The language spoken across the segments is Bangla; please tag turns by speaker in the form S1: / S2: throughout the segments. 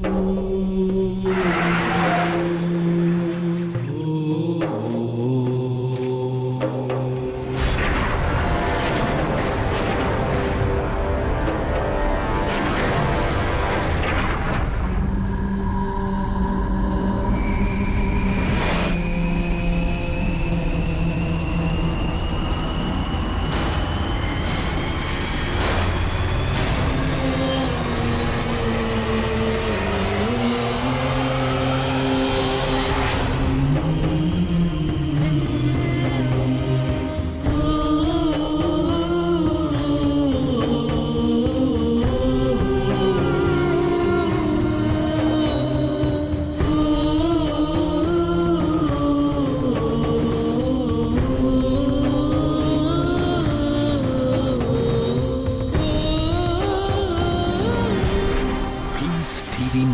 S1: you.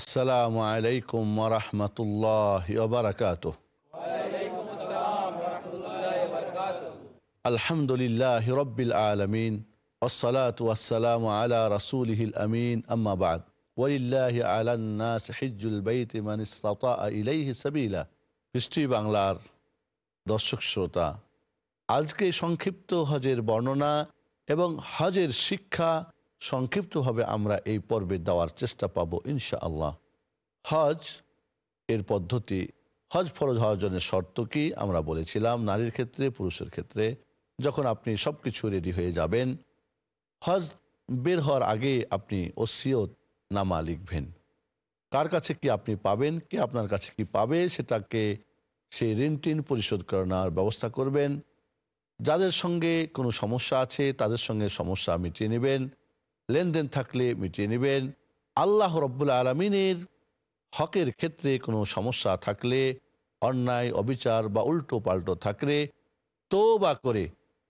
S2: আসসালামু আলাইকুম ওরহমতুল্লাহ বারকাত আলহামদুলিল্লাহ রব্বিল আলমিন والصلاة والسلام على رسوله الأمين أما بعد ولله على الناس حج البيت من استطاع إليه سبيلا পৃষ্টি বাংলার দর্শক শ্রোতা আজকে সংক্ষিপ্ত হজের বর্ণনা এবং হজের শিক্ষা সংক্ষিপ্তভাবে আমরা এই পর্বে দেওয়ার চেষ্টা পাবো ইনশা আল্লাহ হজ এর পদ্ধতি, হজ ফরজ হওয়ার জন্য শর্ত কি? আমরা বলেছিলাম নারীর ক্ষেত্রে, পুরুষের ক্ষেত্রে। যখন আপনি সব কিছু রেডি হয়ে যাবেন, হজ বের হওয়ার আগে আপনি ওসিয়ত নামা লিখবেন। কার কাছে কি আপনি পাবেন, কে আপনার কাছে কি পাবে, সেটাকে সেই ঋণ টিন পরিশোধ করানোর ব্যবস্থা করবেন। যাদের সঙ্গে কোনো সমস্যা আছে, তাদের সঙ্গে সমস্যা মিটিয়ে নেবেন। লেনদেন থাকলে মিটিয়ে নেবেন। আল্লাহ রব্বুল আলমিনের হকের ক্ষেত্রে কোনো সমস্যা থাকলে, অন্যায়, অবিচার বা উল্টো পাল্টো থাকলে তো বা করে,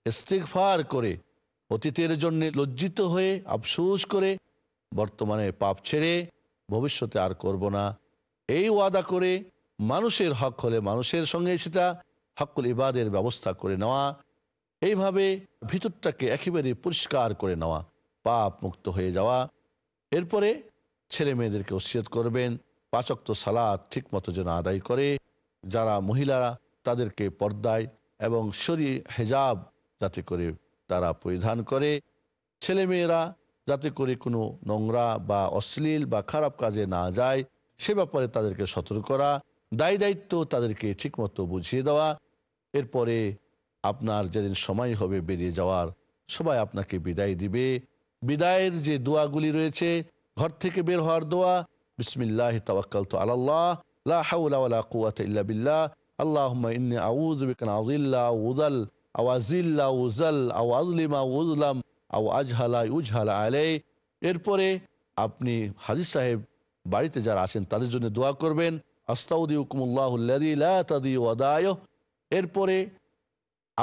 S2: ইস্তিগফার করে, অতীতের জন্য লজ্জিত হয়ে, আফসোস করে, বর্তমানে পাপ ছেড়ে, ভবিষ্যতে আর করব না। এই ওয়াদা করে মানুষের হক হলে মানুষের সঙ্গে সেটা হকুল ইবাদের ব্যবস্থা করে নেওয়া। এইভাবে ভিতরটাকে একেবারে পরিষ্কার করে নেওয়া। পাপ মুক্ত হয়ে যাওয়া। এরপরে ছেলে মেয়েদেরকে ওসিয়ত করবেন। পাচক্ত সালাদ ঠিক মতো যেন আদায় করে। যারা মহিলারা, তাদেরকে পর্দায় এবং শরী হেজাব যাতে করে তারা পরিধান করে। ছেলে মেয়েরা যাতে করে কোনো নোংরা বা অশ্লীল বা খারাপ কাজে না যায়, সে ব্যাপারে তাদেরকে সতর্ক করা। দায় দায়িত্ব তাদেরকে ঠিকমতো বুঝিয়ে দেওয়া। এরপরে আপনার যেদিন সময় হবে বেরিয়ে যাওয়ার, সবাই আপনাকে বিদায় দিবে। বিদায়ের যে দোয়াগুলি রয়েছে, ঘর থেকে বের হওয়ার দোয়া, বিসমিল্লাহ তাওয়াক্কাল তো আল্লাহ লা হাওলা ওয়ালা কুওয়াতা ইল্লা বিল্লাহ, আল্লাহুম্মা ইন্নী আউযু বিকা মিন আযিল্লা উযাল, আও আযিল্লা উযাল, আও আযলিমা উযলাম, আও আজহালা ইউজহালা আলাই এরপরে আপনি হাজির সাহেব বাড়িতে যারা আছেন, তাদের জন্য দোয়া করবেন ওয়াদায় এরপরে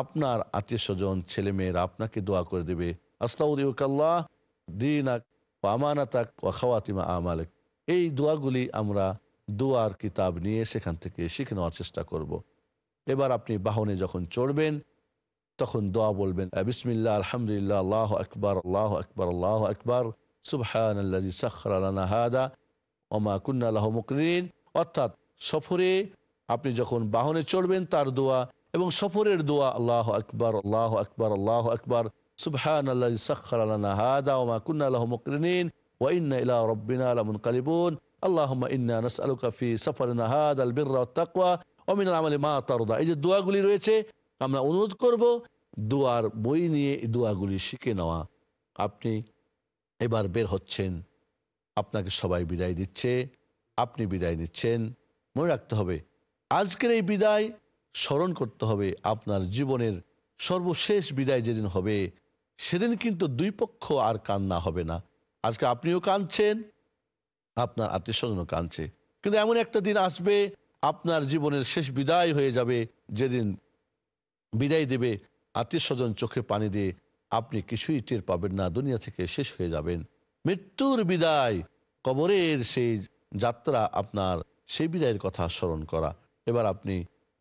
S2: আপনার আত্মীয় স্বজন ছেলে মেয়েরা আপনাকে দোয়া করে দেবে। আমালেক এই দোয়াগুলি আমরা দোয়ার কিতাব নিয়ে সেখান থেকে শিখে নেওয়ার চেষ্টা করব। এবার আপনি বাহনে যখন চড়বেন, তখন দোয়া বলবেন বিসমিল্লা আলহামদুলিল্লাহ, আল্লাহ আকবর আল্লাহ আকবর আল্লাহ আকবর অর্থাৎ সফরে আপনি যখন বাহনে চড়বেন, তার দোয়া এবং সফরের দোয়া, আল্লাহ আকবর আল্লাহ আকবর আল্লাহ আকবর সুবহান আল্লাহ সাক্ষর আলানা হাদা ওমা কুন্না আল্লাহ মুকরিন ওয়াইন্না ইলা রব্বিনা আলামুন কালিবুন ইন্না নাসআলুকা ফি সাফারিনা হাদা বিররা ওয়াত তাকওয়া ওয়া মিনাল আমালি মা তারদা। এই যে দোয়াগুলি রয়েছে, আমরা অনুরোধ করব, দুয়ার বই নিয়ে এই দোয়াগুলি শিখে নেওয়া। আপনি এবার বের হচ্ছেন, আপনাকে সবাই বিদায় দিচ্ছে, আপনি বিদায় নিচ্ছেন। মনে রাখতে হবে, আজকের এই বিদায় স্মরণ করতে হবে আপনার জীবনের সর্বশেষ বিদায় যেদিন হবে সেদিন কিন্তু দুই পক্ষ আর কান্না হবে না। আজকে আপনিও কাঁদছেন, আপনার আত্মীয় স্বজনও কাঁদছে। কিন্তু এমন একটা দিন আসবে, আপনার জীবনের শেষ বিদায় হয়ে যাবে, যেদিন বিদায় দেবে আত্মীয় স্বজন চোখে পানি দিয়ে আপনি কিছুই টের পাবেন না, দুনিয়া থেকে শেষ হয়ে যাবেন। মৃত্যুর বিদায়, কবরের সেই যাত্রা আপনার, সেই বিদায়ের কথা স্মরণ করা। এবার আপনি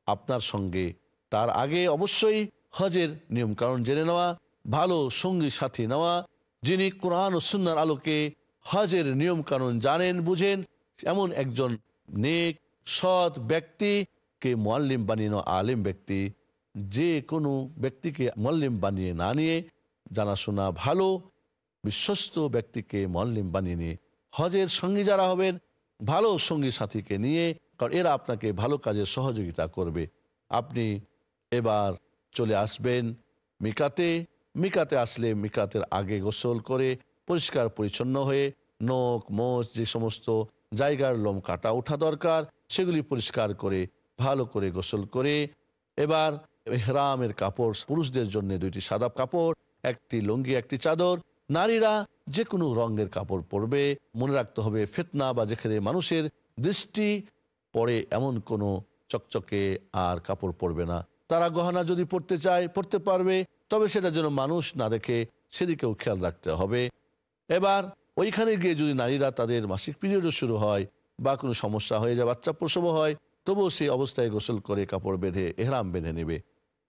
S2: আপনার সঙ্গে, তার আগে অবশ্যই হজের নিয়ম কারণ জেনে নেওয়া ভালো সঙ্গী সাথী নেওয়া, যিনি কোরআন ও সুন্নার আলোকে হজের নিয়ম কানুন জানেন, বুঝেন, এমন একজন নেক, সৎ ব্যক্তিকে মোয়াল্লিম বানিয়ে নেওয়া আলিম ব্যক্তি। যে কোনো ব্যক্তিকে মোয়াল্লিম বানিয়ে না নিয়ে জানাশোনা ভালো, বিশ্বস্ত ব্যক্তিকে মোয়াল্লিম বানিয়ে নিয়ে হজের সঙ্গী যারা হবেন, ভালো সঙ্গী সাথীকে নিয়ে, কারণ এরা আপনাকে ভালো কাজের সহযোগিতা করবে। আপনি এবার চলে আসবেন মিকাতে। মিকাতে আসলে মিকাতের আগে গোসল করে পরিষ্কার পরিচ্ছন্ন হয়ে নখ, মোচ, যে সমস্ত জায়গার লোম কাটা ওঠা দরকার, সেগুলি পরিষ্কার করে, ভালো করে গোসল করে। এবার হেরামের কাপড় পুরুষদের জন্য দুইটি সাদা কাপড়, একটি লুঙ্গি, একটি চাদর। নারীরা যে কোনো রঙের কাপড় পরবে। মনে রাখতে হবে, ফেতনা বা যেখানে মানুষের দৃষ্টি পড়ে এমন কোনো চকচকে আর কাপড় পরবে না। তারা গহনা যদি পড়তে চায় পড়তে পারবে। তবে সেটা যেন মানুষ না দেখে সেদিকেও খেয়াল রাখতে হবে। এবার ওইখানে গিয়ে যদি নারীরা তাদের মাসিক পিরিয়ডও শুরু হয় বা কোনো সমস্যা হয়ে যায়, বাচ্চা প্রসব হয়, তবুও সেই অবস্থায় গোসল করে কাপড় বেঁধে এহরাম বেঁধে নেবে।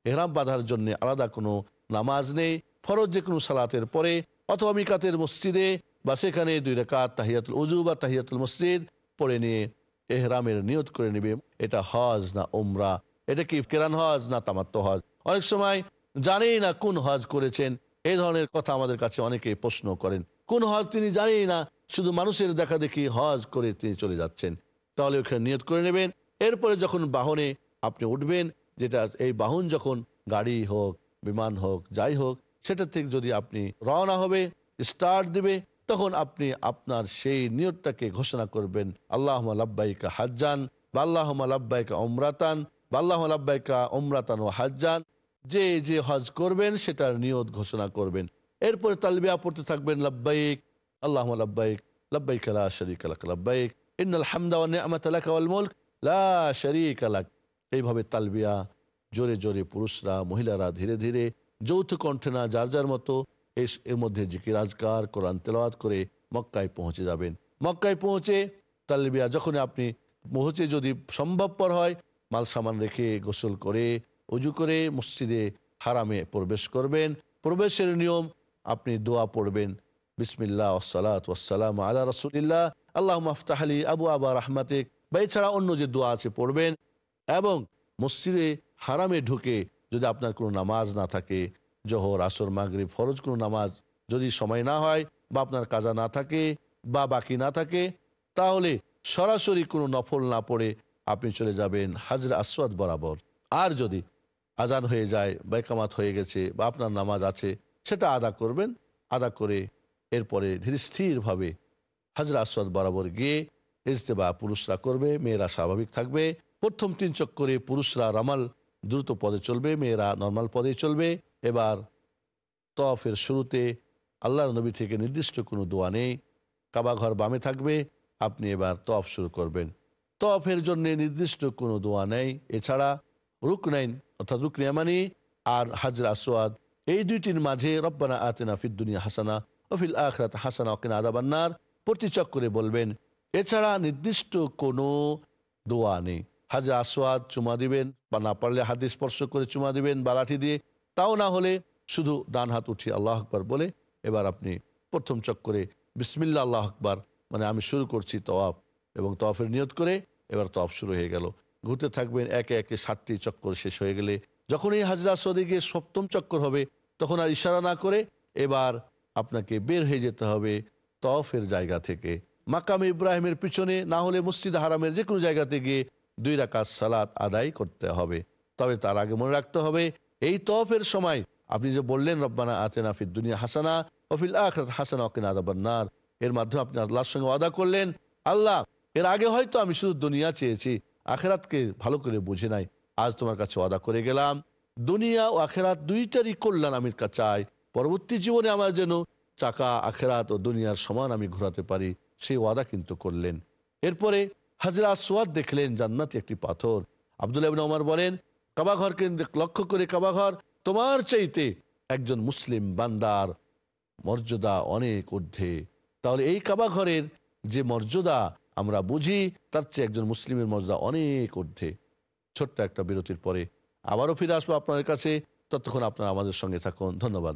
S2: এহরাম বাঁধার জন্য আলাদা কোনো নামাজ নেই, ফরজ যে কোনো সালাতের পরে অথবা মিকাতের মসজিদে বা সেখানে দুই রেখাত তাহিয়াতুল উজু বা তাহিয়াতুল মসজিদ পড়ে নিয়ে এহরামের নিয়ত করে নেবে। এটা হজ না ওমরা এটা কি কেরান হজ না তামাত্ম হজ? অনেক সময় জানেই না কোন হজ করেছেন। এই ধরনের কথা আমাদের কাছে অনেকে প্রশ্ন করেন। কোন হজ তিনি জানেই না, শুধু মানুষের দেখা দেখি হজ করে তিনি চলে যাচ্ছেন। তাহলে ওখানে নিয়ত করে নেবেন। এরপরে যখন বাহনে আপনি উঠবেন, যেটা এই বাহন যখন গাড়ি হোক, বিমান হোক, যাই হোক, সেটা থেকে যদি আপনি রওনা হবে, স্টার্ট দিবে, তখন আপনি আপনার সেই নিয়তটাকে ঘোষণা করবেন আল্লাহ লাব্বাইকা হাজ্জান, বা আল্লাহ লাব্বাইকা অমরাতান বা আল্লাহ লাব্বাইকা অমরাতান ও হাজ্জান। যে যে হজ করবেন সেটার নিয়ত ঘোষণা করবেন। এরপরে তালবিয়া পড়তে থাকবেন, লাব্বাইক আল্লাহ লাব্বাইক লাব্বাইক লা শরীক লাক, লাব্বাইক, ইন্নাল হামদা ওয়া নি'মাতা ওয়াল মুলক, লা শরীক লাক। এইভাবে তালবিয়া জোরে জোরে পুরুষরা, মহিলারা ধীরে ধীরে যৌথ কণ্ঠে না, যার যার মতো এর মধ্যে জিকির, আজকার, কোরআন তেলাওয়াত করে মক্কায় পৌঁছে যাবেন। মক্কায় পৌঁছে তালবিয়া যখন আপনি পৌঁছে যদি সম্ভবপর হয় মাল সামান রেখে গোসল করে উজু করে মসজিদে হারামে প্রবেশ করবেন। প্রবেশের নিয়ম, আপনি দোয়া পড়বেন। বিসমিল্লা ওসালাত ওসালাম আলা রসুলিল্লাহ। আল্লাহ মাফতাহালি আবু আবা রহমাতিক। বা এছাড়া অন্য যে দোয়া আছে পড়বেন। এবং মসজিদে হারামে ঢুকে যদি আপনার কোনো নামাজ না থাকে, জহর, আসর, মাগরিব, ফরজ কোনো নামাজ যদি সময় না হয় বা আপনার কাজা না থাকে বা বাকি না থাকে, তাহলে সরাসরি কোনো নফল না পড়ে আপনি চলে যাবেন হাজরা আসওয়াদ বরাবর। আর যদি আজান হয়ে যায় বা একামাত হয়ে গেছে বা আপনার নামাজ আছে, সেটা আদা করবেন। আদা করে এরপরে ধীরস্থিরভাবে হাজরা আসওয়াদ বরাবর গিয়ে ইজতেবা পুরুষরা করবে, মেয়েরা স্বাভাবিক থাকবে। প্রথম তিন চক্করে পুরুষরা রামাল দ্রুত পদে চলবে, মেয়েরা নর্মাল পদে চলবে। এবার তফের শুরুতে আল্লাহর নবী থেকে নির্দিষ্ট কোনো দোয়া নেই। কাবা ঘর বামে থাকবে, আপনি এবার তফ শুরু করবেন। তফের জন্য নির্দিষ্ট কোনো দোয়া নেই। এছাড়া রুকনাইন অর্থাৎ রুকনিয়ামানি আর হাজরা আসওয়াদ, এই দুইটির মাঝে রব্বানা আতেনা ফিদ দুনিয়া হাসানা অফিল আখরাত হাসানা অকিনা আদাবান্নার প্রতি চক্করে বলবেন, এছাড়া নির্দিষ্ট কোনো দোয়া নেই। হাজরা আসওয়াদ চুমা দিবেন বা না পারলে হাতে স্পর্শ করে চুমা দিবেন বা লাঠি দিয়ে। তাও না হলে শুধু ডান হাত উঠিয়ে আল্লাহ আকবার বলে এবার আপনি প্রথম চক্করে বিসমিল্লা আল্লাহ আকবার মানে আমি শুরু করছি তওয়াফ এবং তওয়াফের নিয়ত করে এবার তওয়াফ শুরু হয়ে গেল। ঘুরতে থাকবেন, একে একে সাতটি চক্কর শেষ হয়ে গেলে। যখন এই হাজরা সৌদি গিয়ে সপ্তম চক্কর হবে, তখন আর ইশারা না করে এবার আপনাকে বের হয়ে যেতে হবে তফের জায়গা থেকে। মাকাম ইব্রাহিমের পিছনে না হলে মসজিদ হারামের যে কোনো জায়গাতে গিয়ে দুই রাকাত সালাত আদায় করতে হবে। তবে তার আগে মনে রাখতে হবে, এই তফের সময় আপনি যে বললেন, রব্বানা আতেনা ফিদ দুনিয়া হাসানা অফিল আখরাত হাসানা অকিন আদাবান্নার এর মাধ্যমে আপনি আল্লাহর সঙ্গে ওয়াদা করলেন, আল্লাহ, এর আগে হয়তো আমি শুধু দুনিয়া চেয়েছি আখেরাতকে ভালো করে বুঝে নাই। আজ তোমার কাছে ওয়াদা করে গেলাম, দুনিয়া ও আখেরাত দুইটারই কল্যাণ আমি কা- চাই। পরবর্তী জীবনে আমার যেন চাকা, আখেরাত ও দুনিয়ার সমান আমি ঘোরাতে পারি, সেই ওয়াদা কিন্তু করলেন। এরপরে হাজরা সোয়াদ দেখলেন জান্নাতি একটি পাথর। আবদুল্লাহ ইবনে ওমর বলেন কাবাঘরকে লক্ষ্য করে কাবাঘর, তোমার চাইতে একজন মুসলিম বান্দার মর্যাদা অনেক ঊর্ধ্বে। তাহলে এই কাবাঘরের যে মর্যাদা আমরা বুঝি, তার চেয়ে একজন মুসলিমের মর্যাদা অনেক ঊর্ধ্বে। ছোট্ট একটা বিরতির পরে আবারও ফিরে আসব আপনাদের কাছে। ততক্ষণ আপনারা আমাদের সঙ্গে থাকুন। ধন্যবাদ।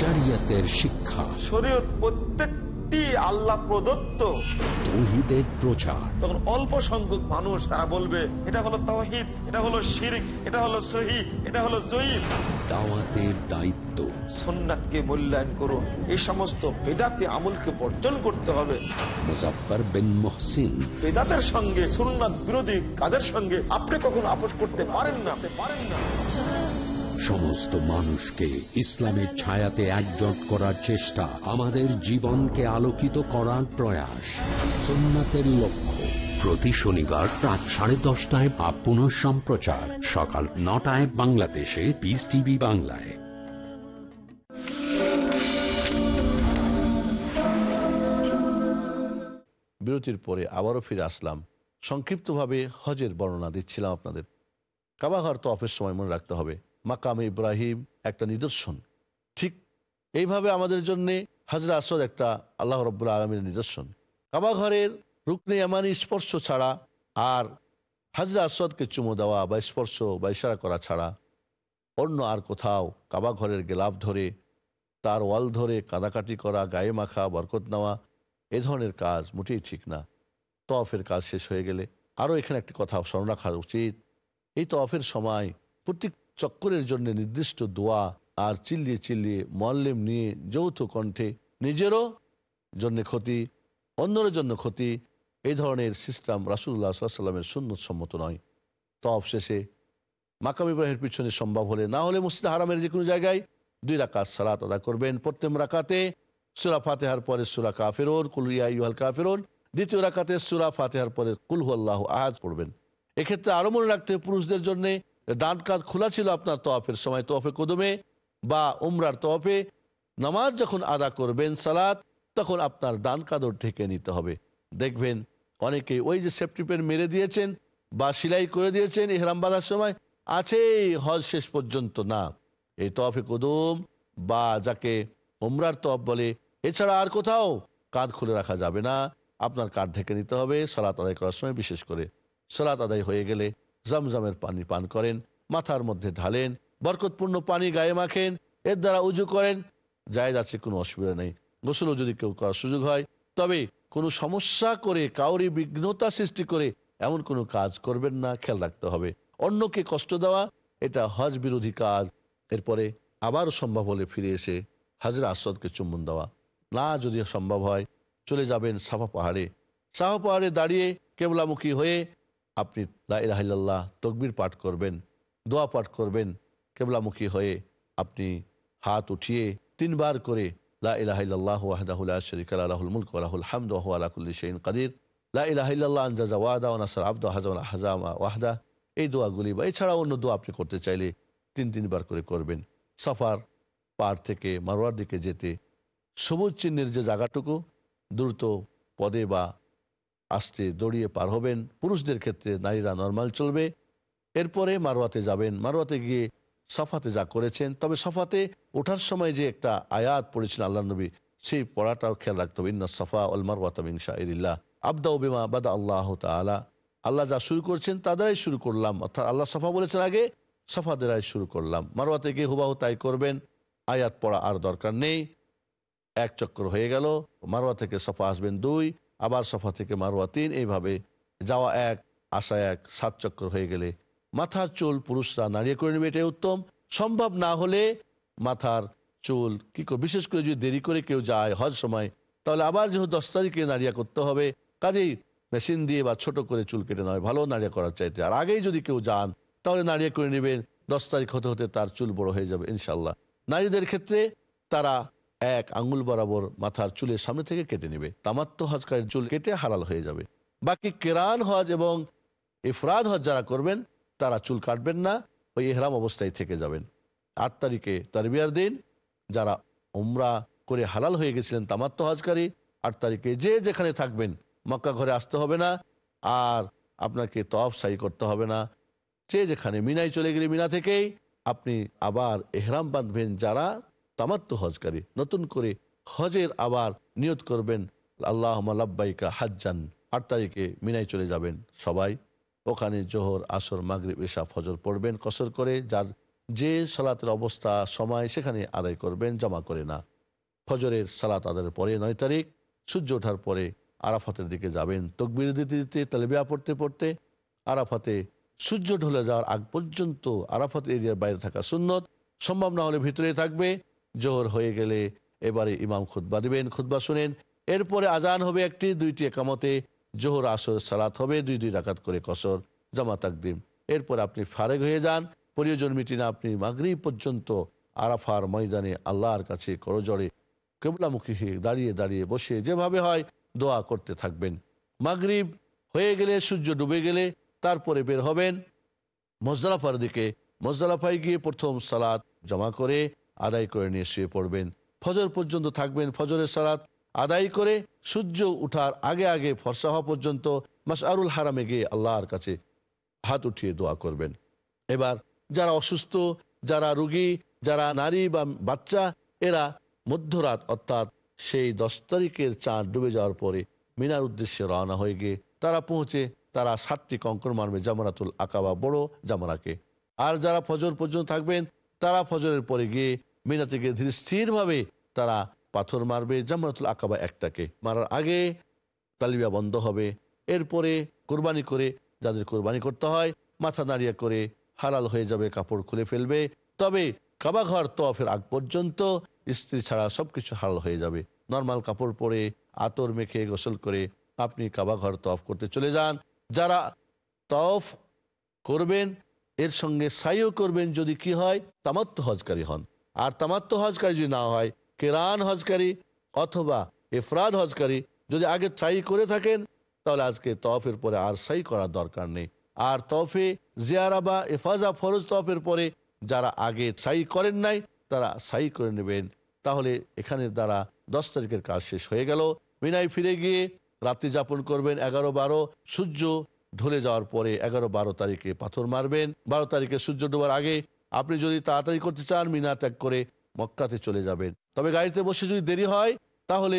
S1: শরিয়তের শিক্ষা।
S3: শরীয়ত প্রত্যেকটি আল্লাহ প্রদত্ত।
S1: তৌহিদের প্রচার।
S3: তখন অল্প সংখ্যক মানুষ তারা বলবে এটা হলো তহিদ এটা হলো শিরিক এটা হলো সহি এটা হলো জয়ীব।
S1: দাওয়াতের দায়িত্ব।
S3: সন্ন্যাতকে মূল্যায়ন করুন। এই সমস্ত বেদাতে আমলকে বর্জন করতে হবে।
S1: মুজাফফর বিন মুহসিন।
S3: বেদাতের সঙ্গে সুন্নাত বিরোধী কাজের সঙ্গে আপনি কখনো আপোষ করতে পারেন না। পারেন না।
S1: সমস্ত মানুষকে ইসলামের ছায়াতে একজট করার চেষ্টা আমাদের জীবনকে আলোকিত করার প্রয়াস। সোমনাথের লক্ষ্য। প্রতি শনিবার রাত সাড়ে দশটায় বা পুনঃ সম্প্রচার। সকাল নটায় বাংলাদেশে পিস টিভি বাংলায়।
S2: বিরতির পরে আবারও ফিরে আসলাম। সংক্ষিপ্তভাবে হজের বর্ণনা দিচ্ছিলাম আপনাদের। কাবাঘর তো অফের সময় মনে রাখতে হবে। মাকামে ইব্রাহিম একটা নিদর্শন। ঠিক এইভাবে আমাদের জন্য হাজরা আসদ একটা আল্লাহ রব্বুল আলমীর নিদর্শন। কাবাঘরের রুকনে আমানি স্পর্শ ছাড়া আর হাজরা আসদকে চুমো দেওয়া বা স্পর্শ বা ইশারা করা ছাড়া অন্য আর কোথাও কাবাঘরের গেলাফ ধরে, তার ওয়াল ধরে কাদাকাটি করা, গায়ে মাখা, বরকত নেওয়া, এ ধরনের কাজ মোটেই ঠিক না। তফের কাজ শেষ হয়ে গেলে আরও এখানে একটি কথা স্মরণ রাখা উচিত। এই তফের সময় প্রত্যেক চক্করের জন্য নির্দিষ্ট দোয়া আর চিল্লিয়ে চিল্লিয়ে মল্লেম নিয়ে যৌথ কণ্ঠে নিজেরও জন্য ক্ষতি অন্যের জন্য ক্ষতি, এই ধরনের সিস্টেম রাসুল্লাহ সাল্লামের সুন্নত সম্মত নয়। তফ শেষে মাকাম ইব্রাহিমের পিছনে সম্ভব হলে না হলে মসজিদ হারামের যে কোনো জায়গায় দুই রাকাত সালাত আদা করবেন। প্রত্যেক রাকাতে সুরা ফাতেহার পরে সুরা কাফেরোন কুলিয়া ইউহাল কাফেরোন। দ্বিতীয় রাকাতে সুরা ফাতেহার পরে কুলহু আল্লাহ আহাজ পড়বেন। এক্ষেত্রে আরও মনে রাখতে পুরুষদের জন্য ডান কাত খোলা ছিল আপনার তফের সময় তফে কদমে বা উমরার তফে নামাজ যখন আদা করবেন, সালাত, তখন আপনার ডান কাদর ঢেকে নিতে হবে। দেখবেন অনেকে ওই যে সেফটি পেন মেরে দিয়েছেন বা সিলাই করে দিয়েছেন ইহরাম বাঁধার সময়, আছে হজ শেষ পর্যন্ত না। এই তফে কদম বা যাকে উমরার তফ বলে, এছাড়া আর কোথাও কাঁধ খুলে রাখা যাবে না। আপনার কাঁধ ঢেকে নিতে হবে, সালাত আদায় করার সময় বিশেষ করে। সালাত আদায় হয়ে গেলে জমজমের পানি পান করেন, মাথার মধ্যে ঢালেন, বরকতপূর্ণ পানি গায়ে মাখেন, এর দ্বারা উজু করেন যায় যাচ্ছে কোনো অসুবিধা নেই। গোসলও যদি কেউ করার সুযোগ হয়, তবে কোনো সমস্যা করে, কাউরি বিঘ্নতা সৃষ্টি করে এমন কোনো কাজ করবেন না, খেয়াল রাখতে হবে। অন্যকে কষ্ট দেওয়া, এটা হজ বিরোধী কাজ। এরপরে আবারও সম্ভব হলে ফিরে এসে হাজরা আসাদকে চুম্বন দেওয়া। না যদি সম্ভব হয়, চলে যাবেন সাফা পাহাড়ে। সাফা পাহাড়ে দাঁড়িয়ে কেবলামুখী হয়ে আপনি লাহ তকবির পাঠ করবেন, দোয়া পাঠ করবেন, কেবলামুখী হয়ে আপনি হাত উঠিয়ে তিনবার করে শারীকা বা এছাড়া অন্য দোয়া আপনি করতে চাইলে তিন তিনবার করে করবেন। সাফার পার থেকে দিকে যেতে সবুজ চিহ্নের যে জায়গাটুকু দ্রুত পদে বা আস্তে দৌড়িয়ে পার হবেন। পুরুষদের ক্ষেত্রে নারীরা নর্মাল চলবে। এরপরে মারোয়াতে যাবেন। মারোয়াতে গিয়ে সফাতে যা করেছেন, তবে সফাতে ওঠার সময় যে একটা আয়াত পড়েছেন আল্লাহ নবী, সেই পড়াটাও খেয়াল রাখতে হবে। ইন্না সফা আবদা বিমা বাদা আল্লাহ তালা আল্লাহ যা শুরু করছেন তাদেরাই শুরু করলাম। অর্থাৎ আল্লাহ সফা বলেছেন আগে সফাদেরাই শুরু করলাম। মারোয়াতে গিয়ে হুবাহু তাই করবেন। আয়াত পড়া আর দরকার নেই। এক চক্কর হয়ে গেল। মারোয়া থেকে সফা আসবেন দুই। আবার সফা থেকে মারোয়া তিন, এইভাবে যাওয়া এক, আসা এক, সাত চক্র হয়ে গেলে মাথার চুল পুরুষরা নাড়িয়ে করে নেবে, এটাই উত্তম। সম্ভব না হলে মাথার চুল কি বিশেষ করে যদি দেরি করে কেউ যায় হজ সময়, তাহলে আবার যেহেতু দশ তারিখে নাড়িয়া করতে হবে, কাজেই মেশিন দিয়ে বা ছোট করে চুল কেটে নয় ভালো নাড়িয়া করার চাইতে। আর আগেই যদি কেউ যান, তাহলে নাড়িয়া করে নেবেন, দশ তারিখ হতে হতে তার চুল বড় হয়ে যাবে ইনশাল্লাহ নারীদের ক্ষেত্রে তারা এক আঙ্গুল বরাবর মাথার চুলের সামনে থেকে কেটে নেবে। তামাত্ম হজকারীর চুল কেটে হালাল হয়ে যাবে। বাকি কেরান হজ এবং ইফরাদ হজ যারা করবেন, তারা চুল কাটবেন না, ওই এহরাম অবস্থায় থেকে যাবেন। আট তারিখে তারবিয়ার দিন, যারা উমরা করে হালাল হয়ে গেছিলেন তামাত্ম হজকারী, আট তারিখে যে যেখানে থাকবেন, মক্কা ঘরে আসতে হবে না, আর আপনাকে তফ সাই করতে হবে না। যে যেখানে মিনায় চলে গেলে মিনা থেকেই আপনি আবার এহরাম বাঁধবেন যারা তামাত্ম হজকারী, নতুন করে হজের আবার নিয়ত করবেন আল্লাহ লাব্বাইকা হাজ্জান, আট তারিখে মিনায় চলে যাবেন সবাই। ওখানে জোহর, আসর, মাগরিব এসা ফজর পড়বেন, কসর করে যার যে সালাতের অবস্থা, সময় সেখানে আদায় করবেন, জমা করে না। ফজরের সালাত আদায়ের পরে নয় তারিখ, সূর্য ওঠার পরে আরাফাতের দিকে যাবেন, তকবির দিতে দিতে, তালেবিয়া পড়তে পড়তে আরাফাতে সূর্য ঢলে যাওয়ার আগ পর্যন্ত আরাফাত এরিয়ার বাইরে থাকা সুন্নত, সম্ভব না হলে ভিতরে থাকবে। জোহর হয়ে গেলে এবারে ইমাম খুদ্া দিবেন। খুদ্া শুনেন, এরপরে আজান হবে একটি, দুইটি একামতে জোহর, আসর, সালাত হবে, দুই দুই রাকাত করে কসর, জামা, তাকদিম। এরপর আপনি ফারেক হয়ে যান, প্রয়োজন মিটিনে আপনি মাগরি পর্যন্ত আরাফার ময়দানে আল্লাহর কাছে করজড়ে কেবলামুখী হয়ে দাঁড়িয়ে দাঁড়িয়ে বসে যেভাবে হয় দোয়া করতে থাকবেন। মাগরিব হয়ে গেলে, সূর্য ডুবে গেলে তারপরে বের হবেন। মজদালাফার দিকে, মজদালাফায় গিয়ে প্রথম সালাত জমা করে আদায় করে নিয়ে শুয়ে পড়বেন। ফজর পর্যন্ত থাকবেন ফজরের সালাত। আদায় করে সূর্য উঠার আগে আগে ফর্সা হওয়া পর্যন্ত মাসআরুল হারামে গিয়ে আল্লাহর কাছে হাত উঠিয়ে দোয়া করবেন। এবার যারা অসুস্থ, যারা রুগী, যারা নারী বা বাচ্চা, এরা মধ্যরাত অর্থাৎ সেই দশ তারিখের চাঁদ ডুবে যাওয়ার পরে মিনার উদ্দেশ্যে রওনা হয়ে গিয়ে তারা পৌঁছে তারা সাতটি কঙ্কর মারবে জামারাতুল আকাবা বড় জামারাকে আর যারা ফজর পর্যন্ত থাকবেন তারা ফজরের পরে গিয়ে মিনাতে গিয়ে ধীরে স্থিরভাবে তারা পাথর মারবে, জামারাতুল আকাবা একটাকে। মারার আগে তালিবা বন্ধ হবে। এরপরে কোরবানি করে যাদের কোরবানি করতে হয়, মাথা নাড়িয়া করে হালাল হয়ে যাবে, কাপড় খুলে ফেলবে। তবে কাবাঘর তফের আগ পর্যন্ত স্ত্রী ছাড়া সবকিছু হালাল হয়ে যাবে। নর্মাল কাপড় পরে আতর মেখে গোসল করে আপনি কাবাঘর তফ করতে চলে যান। যারা তফ করবেন এর সঙ্গে সাইও করবেন যদি কি হয় তামাত্ম হজকারী হন। আর তামাত্ম হজকারী যদি না হয়, কেরান হজকারী অথবা এফরাদ হজকারী যদি আগে সাই করে থাকেন, তাহলে আজকে তফের পরে আর সাই করার দরকার নেই। আর তফে জিয়ারা বা এফাজা ফরজ তফের পরে যারা আগে সাই করেন নাই, তারা সাই করে নেবেন। তাহলে এখানের দ্বারা দশ তারিখের কাজ শেষ হয়ে গেল। মিনায় ফিরে গিয়ে রাত্রি যাপন করবেন এগারো বারো, সূর্য ঢলে যাওয়ার পরে এগারো বারো তারিখে পাথর মারবেন। বারো তারিখে সূর্য ডোবার আগে আপনি যদি তাড়াতাড়ি করতে চান, মিনা ত্যাগ করে মক্কাতে চলে যাবেন। তবে গাড়িতে বসে যদি দেরি হয়, তাহলে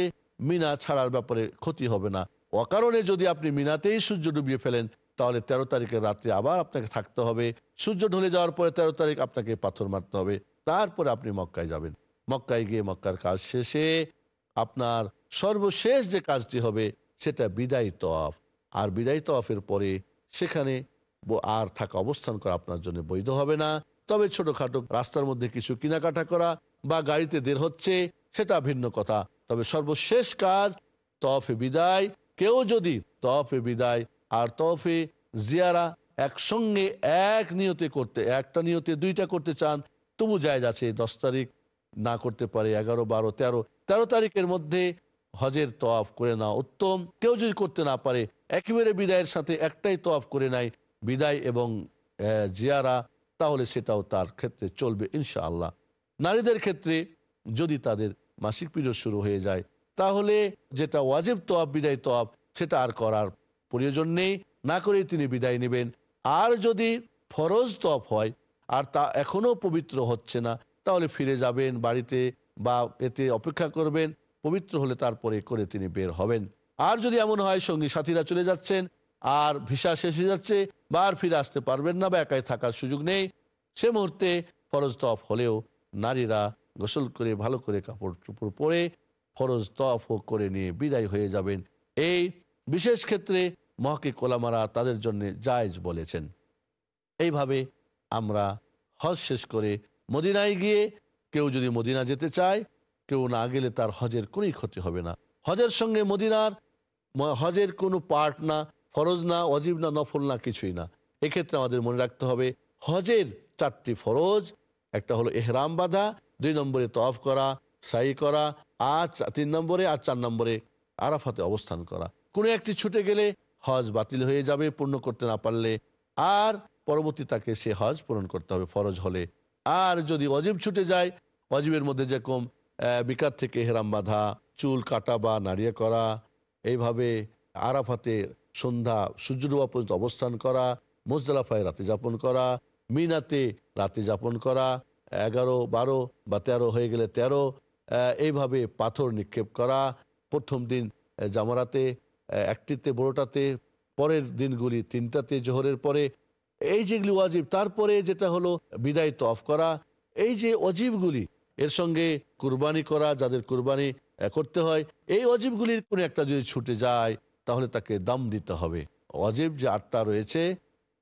S2: মিনা ছাড়ার ব্যাপারে ক্ষতি হবে না। অকারণে যদি আপনি মিনাতেই সূর্য ডুবিয়ে ফেলেন, তাহলে তেরো তারিখের রাত্রে আবার আপনাকে থাকতে হবে। সূর্য ঢলে যাওয়ার পরে তেরো তারিখ আপনাকে পাথর মারতে হবে। তারপরে আপনি মক্কায় যাবেন। মক্কায় গিয়ে মক্কার কাজ শেষে আপনার সর্বশেষ যে কাজটি হবে, সেটা বিদায় তফ আর বিদায় তফের পরে সেখানে আর থাকা অবস্থান করা আপনার জন্য বৈধ হবে না। তবে ছোটখাটো রাস্তার মধ্যে কিছু কেনাকাটা করা বা গাড়িতে দের হচ্ছে, সেটা ভিন্ন কথা। তবে সর্বশেষ কাজ তফে বিদায়। কেউ যদি তফে বিদায় আর তফে জিয়ারা একসঙ্গে এক নিয়তে করতে, একটা নিয়তে দুইটা করতে চান, তবু যায় আছে দশ তারিখ না করতে পারে এগারো, বারো, তেরো। তেরো তারিখের মধ্যে হজের তফ করে না উত্তম। কেউ যদি করতে না পারে, একেবারে বিদায়ের সাথে একটাই তফ করে নাই বিদায় এবং জিয়ারা, তাহলে সেটাও তার ক্ষেত্রে চলবে ইনশাআল্লাহ। নারীদের ক্ষেত্রে যদি তাদের মাসিক পিরিয়ড শুরু হয়ে যায়, তাহলে যেটা ওয়াজিব তফ বিদায় তফ সেটা আর করার প্রয়োজন নেই। না করেই তিনি বিদায় নেবেন। আর যদি ফরজ তফ হয়, আর তা এখনও পবিত্র হচ্ছে না, তাহলে ফিরে যাবেন বাড়িতে বা এতে অপেক্ষা করবেন। পবিত্র হলে তারপরে করে তিনি বের হবেন। আর যদি এমন হয়, সঙ্গী সাথীরা চলে যাচ্ছেন, আর ভিসা শেষ হয়ে যাচ্ছে, বা আর ফিরে আসতে পারবেন না, বা একাই থাকার সুযোগ নেই, সে মুহূর্তে ফরজ তফ হলেও নারীরা গোসল করে, ভালো করে কাপড় চোপড় পরে ফরজ তফ করে নিয়ে বিদায় হয়ে যাবেন। এই বিশেষ ক্ষেত্রে মহাকি কোলামারা তাদের জন্য জায়জ বলেছেন। এইভাবে আমরা হজ শেষ করে মদিনায় গিয়ে কেউ যদি মদিনা যেতে চায় কেউ না গেলে তার হজের কোনোই ক্ষতি হবে না। হজের সঙ্গে মদিনার হজের কোনো পার্ট না, ফরজ না অজীব না, নফল না, কিছুই না। এক্ষেত্রে আমাদের মনে রাখতে হবে, হজের চারটি ফরজ, একটা হলো এহরাম বাঁধা, দুই নম্বরে তফ করা, সাই করা, আর তিন নম্বরে আর চার নম্বরে আরাফাতে অবস্থান করা। কোনো একটি ছুটে গেলে হজ বাতিল হয়ে যাবে, পূর্ণ করতে না পারলে আর পরবর্তী তাকে সে হজ পূরণ করতে হবে, ফরজ হলে। আর যদি অজীব ছুটে যায় অজীবের মধ্যে যেরকম বিকার থেকে হেরাম বাঁধা, চুল কাটা বা নাড়িয়ে করা, এইভাবে আরাফাতে সন্ধ্যা সূর্য পর্যন্ত অবস্থান করা, মোজদালাফায় রাতে যাপন করা, মিনাতে রাতে যাপন করা, এগারো, বারো বা তেরো হয়ে গেলে তেরো এইভাবে পাথর নিক্ষেপ করা, প্রথম দিন জামারাতে একটিতে, বড়টাতে, পরের দিনগুলি তিনটাতে, জোহরের পরে, এই যেগুলি ওয়াজিব, তারপরে যেটা হলো বিদায় তফ করা, এই যে অজীবগুলি এর সঙ্গে কুরবানি করা, যাদের কুরবানি করতে হয়, এই অজীবগুলির কোনো একটা যদি ছুটে যায়, তাহলে তাকে দাম দিতে হবে। অজীব যে আটটা রয়েছে,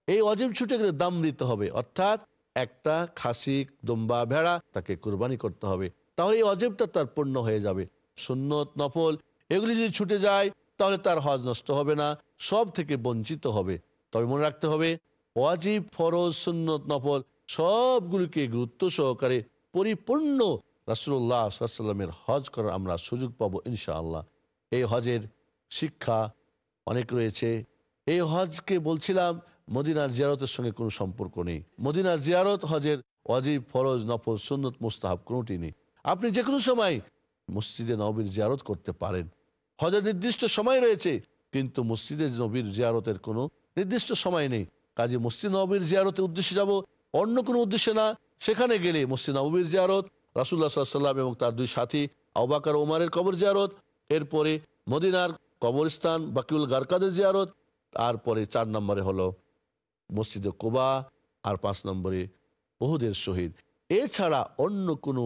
S2: এই অজীব ছুটে গেলে দাম দিতে হবে। অর্থাৎ একটা খাসি দম্বা ভেড়া তাকে কুরবানি করতে হবে। তাহলে এই অজীবটা তার পূর্ণ হয়ে যাবে। সুন্নত, নফল, এগুলি যদি ছুটে যায়, তাহলে তার হজ নষ্ট হবে না, সব থেকে বঞ্চিত হবে। তবে মনে রাখতে হবে ওয়াজিব ফরজ, সুন্নত, নফল, সবগুলিকে গুরুত্ব সহকারে পরিপূর্ণ রাসুল্লাহ সাল্লামের হজ করার আমরা সুযোগ পাবো ইনশাআল্লাহ। এই হজের শিক্ষা অনেক রয়েছে। এই হজকে বলছিলাম, মদিনার জিয়ারতের সঙ্গে কোনো সম্পর্ক নেই। মদিনার জিয়ারত হজের অজিব ফরজ, নফল, সুন্নত, মুস্তাহাব কোনোটি নেই। আপনি যে কোনো সময় মসজিদে নবীর জিয়ারত করতে পারেন। হজের নির্দিষ্ট সময় রয়েছে, কিন্তু মসজিদে নবীর জিয়ারতের কোনো নির্দিষ্ট সময় নেই। কাজে মসজিদ নবীর জিয়ারতের উদ্দেশ্যে যাব অন্য কোনো উদ্দেশ্যে না সেখানে গেলে মসজিদ নবীর জিয়ারত রাসুল্লাহ সাল্লাম এবং তার দুই সাথী আবাকার ওমারের কবর জিয়ারত, এরপরে মদিনার কবরস্থান বাকিউল গারকাদের জিয়ারত, তারপরে চার নম্বরে হলো মসজিদে কোবা আর পাঁচ নম্বরে বহুদের শহীদ। এছাড়া অন্য কোনো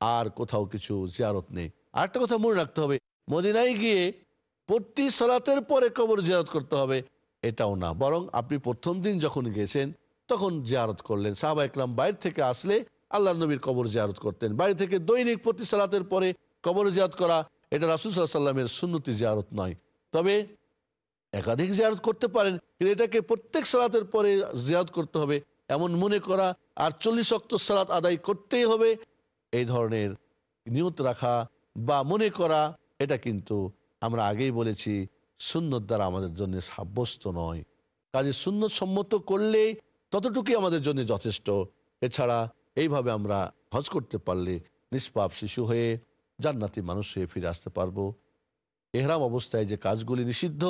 S2: আর কোথাও কিছু জিয়ারত নেই। আরেকটা কথা মনে রাখতে হবে, মদিনায় গিয়ে প্রতি সালাতের পরে কবর জিয়ারত করতে হবে, এটাও না। বরং আপনি প্রথম দিন যখন গেছেন তখন জিয়ারত করলেন। সাহাবা ইকরাম বাইরে থেকে আসলে আল্লাহ নবীর কবর জিয়ারত করতেন। বাড়ি থেকে দৈনিক প্রতি সালাতের পরে কবর জিয়ারত করা, এটা রাসুল সাল্লাহ সাল্লামের সুন্নতি জিয়ারত নয়। তবে একাধিক জিয়ারত করতে পারেন, কিন্তু এটাকে প্রত্যেক সালাতের পরে জিয়ারত করতে হবে এমন মনে করা, আর চল্লিশ অক্ত সালাত আদায় করতেই হবে, এই ধরনের নিয়ত রাখা বা মনে করা, এটা কিন্তু আমরা আগেই বলেছি, সুন্নত দ্বারা আমাদের জন্য সাব্যস্ত নয়। কাজে সুন্নত সম্মত করলেই ততটুকুই আমাদের জন্য যথেষ্ট। এছাড়া এইভাবে আমরা হজ করতে পারলে নিষ্পাপ শিশু হয়ে জান্নাতি মানুষ হয়ে ফিরে আসতে পারব। এহরাম অবস্থায় যে কাজগুলি নিষিদ্ধ,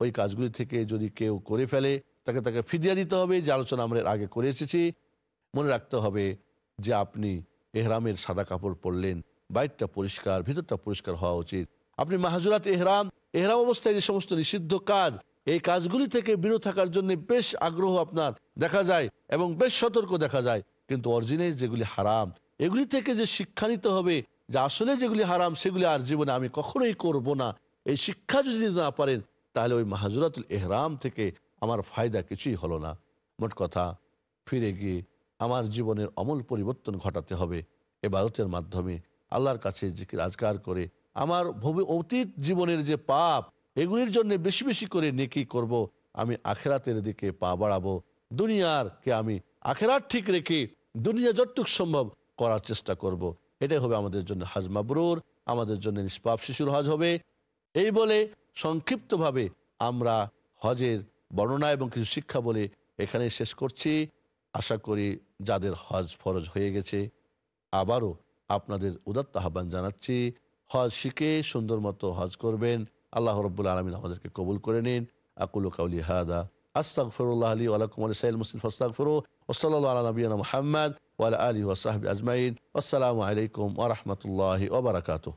S2: ওই কাজগুলি থেকে যদি কেউ করে ফেলে, তাকে তাকে ফিদিয়া দিতে হবে। যে আলোচনা আমরা আগে করে এসেছি, মনে রাখতে হবে যে আপনি এহরামের সাদা কাপড় পরলেন, বাইরটা পরিষ্কার, ভিতরটা পরিষ্কার হওয়া উচিত। আপনি মাহাজুরাত এহরাম এহরাম অবস্থায় যে সমস্ত নিষিদ্ধ কাজ এই কাজগুলি থেকে বিরত থাকার জন্য বেশ আগ্রহ আপনার দেখা যায় এবং বেশ সতর্ক দেখা যায়। কিন্তু অরিজিনাল যেগুলি হারাম, এগুলি থেকে যে শিক্ষা নিতে হবে, যে আসলে যেগুলি হারাম, সেগুলি আর জীবনে আমি কখনোই করব না, এই শিক্ষা যদি না পারেন, তাহলে ওই মাহাজুরাতুল এহরাম থেকে আমার ফায়দা কিছুই হলো না। মোট কথা, ফিরে গিয়ে আমার জীবনের অমল পরিবর্তন ঘটাতে হবে। এবাদতের মাধ্যমে আল্লাহর কাছে জিকির আজকার করে আমার ভবি অতীত জীবনের যে পাপ এগুলির জন্য বেশি বেশি করে নেকি করব, আমি আখেরাতের দিকে পা বাড়াবো। দুনিয়ার কে আমি আখেরাত ঠিক রেখে দুনিয়া যতটুক সম্ভব করার চেষ্টা করব। এটাই হবে আমাদের জন্য হাজ মাবরুর, আমাদের জন্য নিষ্পাপ শিশুর হজ হবে। এই বলে সংক্ষিপ্তভাবে আমরা হজের বর্ণনা এবং কিছু শিক্ষা বলে এখানে শেষ করছি। আশা করি যাদের হজ ফরজ হয়ে গেছে, আবারও আপনাদের উদাত্ত আহ্বান জানাচ্ছি। হজ শিখে সুন্দর মতো হজ করবেন। আল্লাহ রব্বুল আলমিন আমাদেরকে কবুল করে নিন আকুল কাউলি হাদা আস্তাগফিরুল্লাহ আলী ওয়ালাইকুম সাইল মুসলিম ফাস্তাগফিরু ওসল্লাল্লাহু আলা নবিয়ানা মুহাম্মদ ওয়ালা আলিহি ওয়া সাহবিহি আজমাইন আসসালামু আলাইকুম ওয়া রাহমাতুল্লাহি ওয়া বারাকাতুহু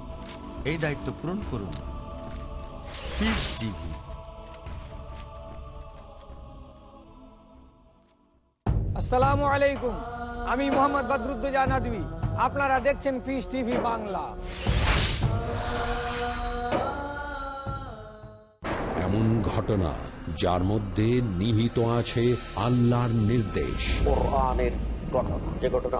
S4: এই দায়িত্ব পূরণ করুন। পিস টিভি
S5: আসসালামু আলাইকুম। আমি মোহাম্মদ বদরুদ্দোজা নদী আপনারা দেখছেন পিস টিভি বাংলা।
S1: এমন ঘটনা যার মধ্যে নিহিত আছে আল্লাহর নির্দেশ।
S6: কোরআনের ঘটনা যে ঘটনা